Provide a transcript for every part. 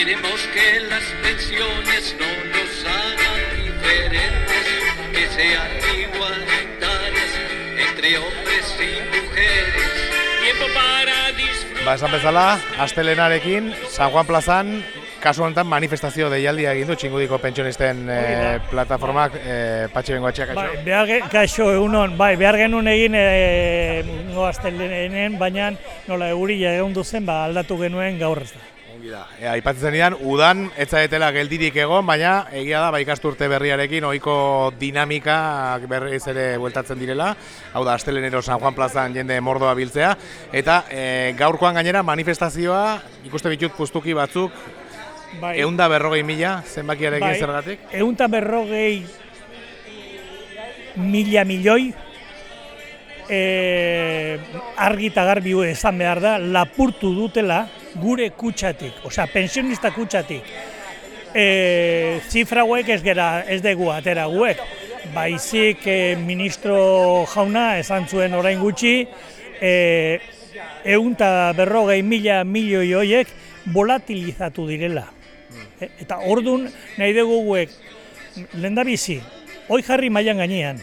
Queremos que las pensiones no nos hagan diferentes, que sean igualitarias entre hombres y mujeres. Tiempo para disfrutar. Ba, esan bezala, astelenarekin, San Juan plazan, kasu honetan manifestazio deialdia egin du txingudiko pentsionisten eh, plataformak eh, patxi bengo atxeak Bai, behar kaixo egunon, bai, behar genuen egin e, noaztelenen, baina nola euria egon duzen, ba, aldatu genuen gaur ez da. Ongi da. E, aipatzen zenidan, udan etzaetela geldirik egon, baina egia da, ba, ikasturte berriarekin ohiko dinamika berriz ere bueltatzen direla. Hau da, Astelenero San Juan plazan jende mordoa biltzea. Eta e, gaurkoan gainera manifestazioa, ikuste bitut puztuki batzuk, Bai, eunda berrogei mila zenbakiarekin zergatik. Eunta berrogei mila milioi e, argi eta garbi esan behar da, lapurtu dutela gure kutsatik, osea, pensionista kutsatik. E, zifra hauek ez gera ez dugu atera guek, baizik e, ministro jauna esan zuen orain gutxi, e, eunta berrogei mila milioi horiek volatilizatu direla. E, Eta ordun nahi dugu guek, lehendabizi, hoi jarri mailan gainean,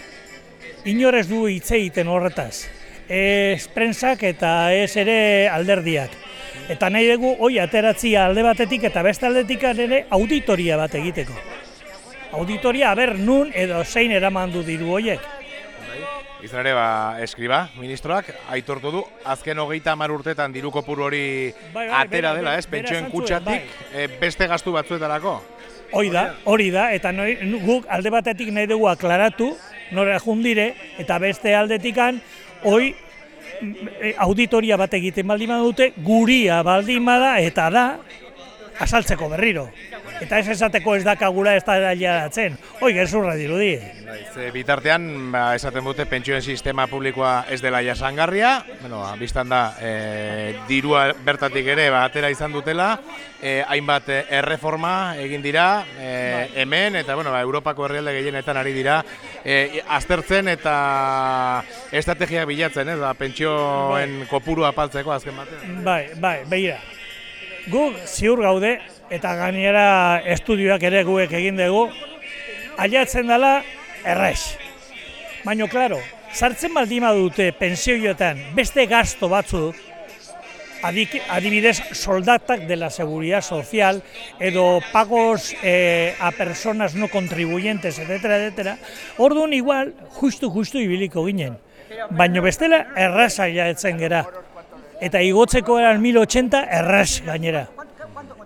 inor ez du hitz egiten horretaz. Ez prensak eta ez ere alderdiak. Eta nahi dugu hoi ateratzia alde batetik eta beste aldetik ere auditoria bat egiteko. Auditoria aber nun edo zein eraman du diru hoiek. Izan ere, ba, eskriba, ministroak, aitortu du, azken hogeita hamar urtetan diru kopuru hori Bai, bai, atera bera- dela, ez, pentsioen kutsatik, e, beste gastu batzuetarako. Hoi da, hori da, eta noi, guk alde batetik nahi dugu aklaratu, nora jundire, eta beste aldetikan, hoi auditoria bat egiten baldin badute, guria baldin bada, eta da, asaltzeko berriro. Eta ez esateko ez dakagula ez da datzen, hoi gezurra dirudi. Ze bitartean, ba, esaten dute pentsioen sistema publikoa ez dela jasangarria, bueno, ba, biztan da, e, dirua bertatik ere ba, atera izan dutela, e, hainbat erreforma egin dira e, hemen, eta bueno, ba, Europako herrialde gehienetan ari dira, e, aztertzen eta estrategia bilatzen, ez, ba, pentsioen kopuru apaltzeko azken batean. Bai, bai, begira. Guk ziur gaude, eta gainera estudioak ere guek egin dugu, aiatzen dela errex. Baina, klaro, sartzen baldin dute pensioietan beste gasto batzu, adik, adibidez soldatak de la seguridad social edo pagos eh, a personas no contribuyentes, etcétera, etcétera, orduan igual, justu, justu ibiliko ginen. Baina bestela erraza jaetzen gera. Eta igotzeko eran 1080 erraz gainera.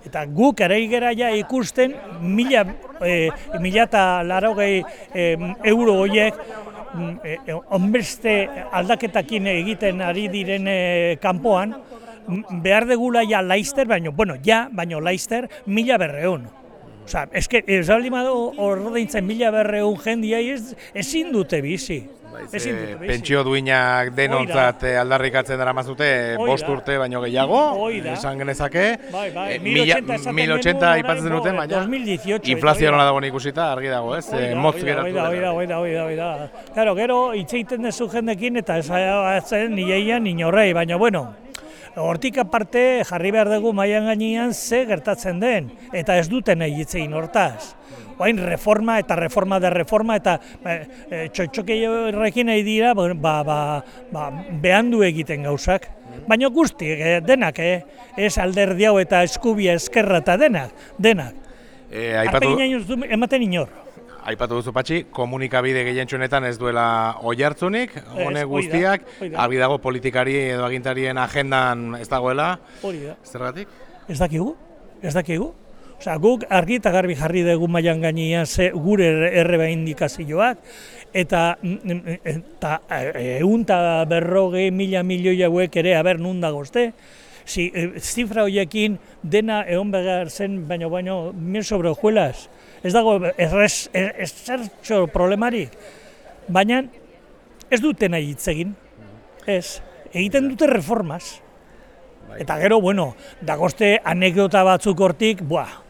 Eta guk ere gera ja ikusten mila, e, mila eta larogei e, euro horiek e, onbeste aldaketakin egiten ari diren e, kanpoan, mm, behar degula ja laister, baino, bueno, ja, baino laister, mila berreun. Osa, eske, ez baldin badu ordeintzen mila berreun jendia ez, ezin dute bizi. Dute bizi. Pentsio duinak denontzat eh, aldarrikatzen dara mazute, bost urte baino gehiago, esan genezake. Bai, bai, Eh, mila- 1080 esaten 1080 genuen aipatzen duten, bo, baina 2018 inflazio nola dagoen ikusita, argi dago, ez? Hoi Eh, motz geratu hoi da, hoi dela. da, hoi da, hoi da, hoi da. Claro, gero hitz egiten duzu jendekin eta ez zen nieian inorrei, baina bueno, hortik aparte jarri behar dugu mailan gainean ze gertatzen den, eta ez duten hitz egin hortaz. Oain reforma eta reforma de reforma eta e, e, txotxokeiorekin nahi dira ba, ba, ba, behandu egiten gauzak. Baina guzti, eh, denak, eh? ez alderdi hau eta eskubia eskerra eta denak, denak. Eh, aipatu, du ematen inor. Aipatu duzu patxi, komunikabide gehientsunetan ez duela oi hartzunik, honek guztiak, argi dago politikari edo agintarien agendan ez dagoela, Hori da. zergatik? Ez dakigu, ez dakigu. Osea, guk argi eta garbi jarri dugu mailan gainean ze gure erreba indikazioak, eta mm, eta ehun eta berrogei mila milioi hauek ere aber nun dagozte, si, eh, zifra horiekin dena egon behar zen, baino baino mil sobre hojuelas. Ez dago errez, ez, ez zertxo problemarik. Baina ez dute nahi hitz egin. Ez, egiten dute reformas. Eta gero, bueno, dagoste anekdota batzuk hortik, buah,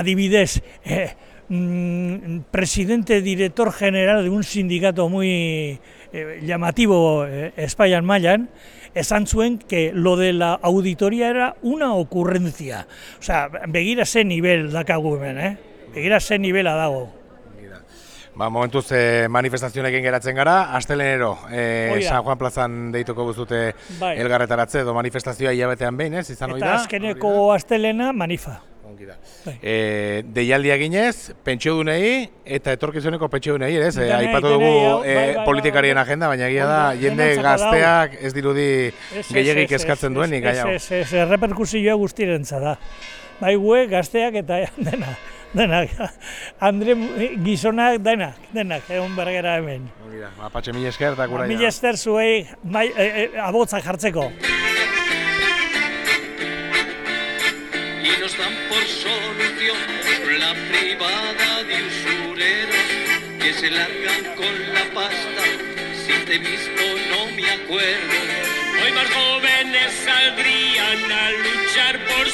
adibidez, eh, mm, presidente director general de un sindicato muy eh, llamativo eh, Espainian mailan, esan zuen que lo de la auditoría era una ocurrencia. O sea, begira ze nivel dakagu hemen, eh? Begira ze nivela dago. Ba, momentuz eh, manifestazionekin geratzen gara, astelenero eh, Hoi da. San Juan plazan deituko guztute Bai. elgarretaratze, edo manifestazioa hilabetean behin, ez, izan Eta da? azkeneko astelena manifa. Ongi da. E, deialdia ginez, pentsiodunei eta etorkizuneko pentsiodunei, ez? E, aipatu dugu e, politikarien agenda, baina egia da, jende gazteak ez dirudi gehiagik eskatzen duenik, gai hau. Ez, ez, ez, reperkusioa guztirentza da. Bai gue, gazteak eta dena, denak. Andre gizonak denak, denak, egon bergera hemen. Ongi da, ba, patxe mila esker eta gura Mila esker zuei e, abotzak jartzeko. Por solución la privada de usureros que se largan con la pasta. Si te he visto no me acuerdo. Hoy más jóvenes saldrían a luchar por